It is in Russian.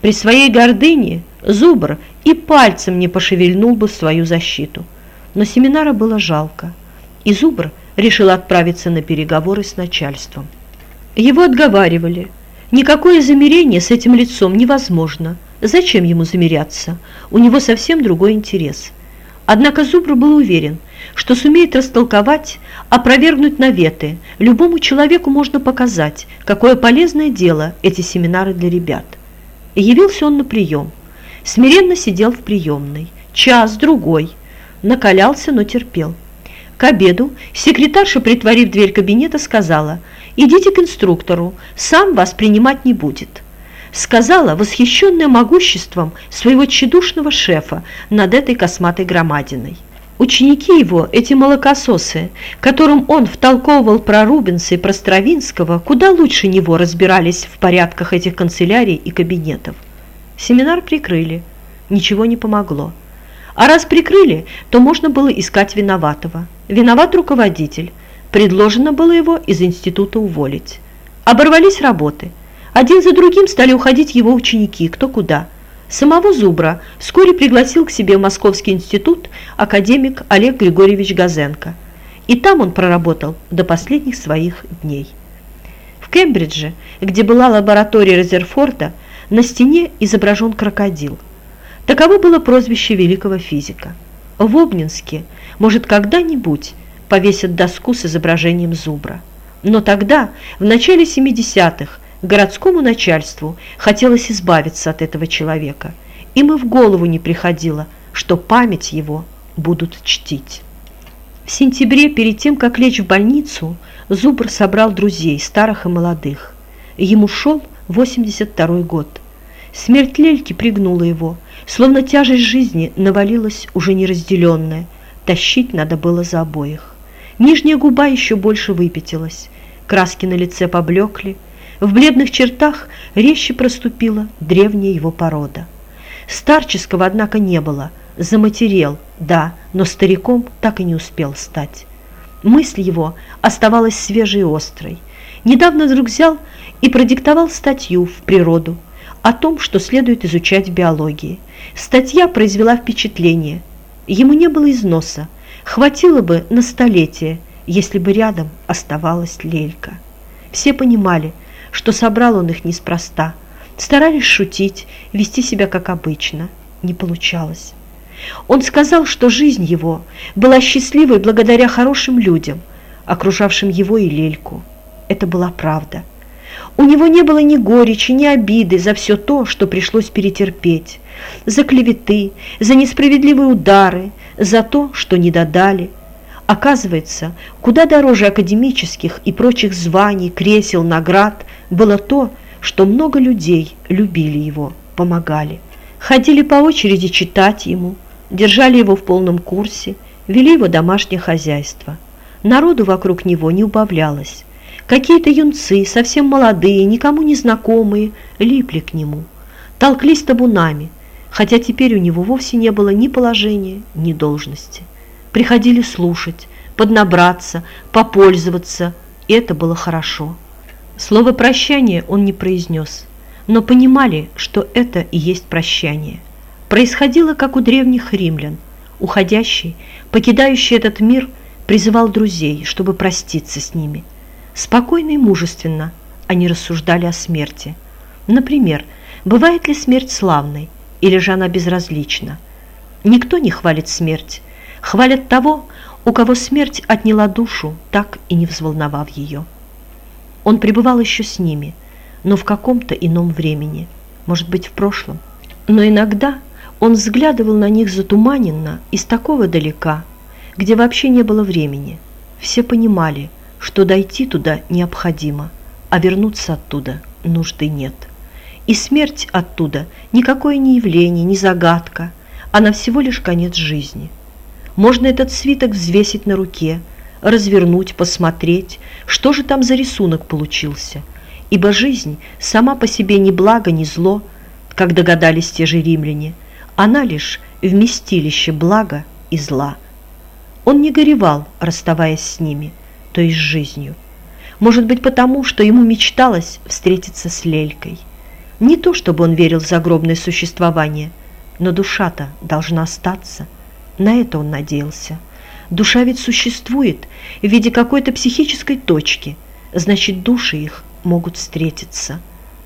При своей гордыне Зубр и пальцем не пошевельнул бы свою защиту. Но семинара было жалко, и Зубр решил отправиться на переговоры с начальством. Его отговаривали. Никакое замирение с этим лицом невозможно. Зачем ему замиряться? У него совсем другой интерес. Однако Зубр был уверен, что сумеет растолковать, опровергнуть наветы. Любому человеку можно показать, какое полезное дело эти семинары для ребят. Явился он на прием. Смиренно сидел в приемной. Час, другой. Накалялся, но терпел. К обеду секретарша, притворив дверь кабинета, сказала «Идите к инструктору, сам вас принимать не будет». Сказала, восхищенная могуществом своего тщедушного шефа над этой косматой громадиной. Ученики его, эти молокососы, которым он втолковывал про Рубенса и про Стравинского, куда лучше него разбирались в порядках этих канцелярий и кабинетов. Семинар прикрыли, ничего не помогло. А раз прикрыли, то можно было искать виноватого. Виноват руководитель. Предложено было его из института уволить. Оборвались работы. Один за другим стали уходить его ученики, кто куда. Самого Зубра вскоре пригласил к себе в Московский институт академик Олег Григорьевич Газенко. И там он проработал до последних своих дней. В Кембридже, где была лаборатория Резерфорда, на стене изображен крокодил – Таково было прозвище великого физика. В Обнинске, может, когда-нибудь повесят доску с изображением зубра. Но тогда, в начале 70-х, городскому начальству хотелось избавиться от этого человека. Им и в голову не приходило, что память его будут чтить. В сентябре, перед тем, как лечь в больницу, Зубр собрал друзей, старых и молодых. Ему шел 82 год. Смерть Лельки пригнула его – Словно тяжесть жизни навалилась уже неразделенная, тащить надо было за обоих. Нижняя губа еще больше выпятилась, краски на лице поблекли, в бледных чертах резче проступила древняя его порода. Старческого, однако, не было, заматерел, да, но стариком так и не успел стать. Мысль его оставалась свежей и острой. Недавно вдруг взял и продиктовал статью в природу о том, что следует изучать в биологии – Статья произвела впечатление. Ему не было износа, хватило бы на столетие, если бы рядом оставалась Лелька. Все понимали, что собрал он их неспроста, старались шутить, вести себя как обычно. Не получалось. Он сказал, что жизнь его была счастливой благодаря хорошим людям, окружавшим его и Лельку. Это была правда. У него не было ни горечи, ни обиды за все то, что пришлось перетерпеть, за клеветы, за несправедливые удары, за то, что не додали. Оказывается, куда дороже академических и прочих званий, кресел, наград было то, что много людей любили его, помогали. Ходили по очереди читать ему, держали его в полном курсе, вели его домашнее хозяйство. Народу вокруг него не убавлялось. Какие-то юнцы, совсем молодые, никому не знакомые, липли к нему, толклись табунами, хотя теперь у него вовсе не было ни положения, ни должности. Приходили слушать, поднабраться, попользоваться, и это было хорошо. Слово «прощание» он не произнес, но понимали, что это и есть прощание. Происходило, как у древних римлян. Уходящий, покидающий этот мир, призывал друзей, чтобы проститься с ними – Спокойно и мужественно они рассуждали о смерти. Например, бывает ли смерть славной, или же она безразлична? Никто не хвалит смерть. Хвалят того, у кого смерть отняла душу, так и не взволновав ее. Он пребывал еще с ними, но в каком-то ином времени, может быть, в прошлом. Но иногда он взглядывал на них затуманенно из такого далека, где вообще не было времени. Все понимали – что дойти туда необходимо, а вернуться оттуда нужды нет. И смерть оттуда никакое не явление, не загадка, она всего лишь конец жизни. Можно этот свиток взвесить на руке, развернуть, посмотреть, что же там за рисунок получился, ибо жизнь сама по себе ни благо, ни зло, как догадались те же римляне, она лишь вместилище блага и зла. Он не горевал, расставаясь с ними – то есть жизнью. Может быть, потому, что ему мечталось встретиться с Лелькой. Не то, чтобы он верил в загробное существование, но душа-то должна остаться. На это он надеялся. Душа ведь существует в виде какой-то психической точки, значит, души их могут встретиться.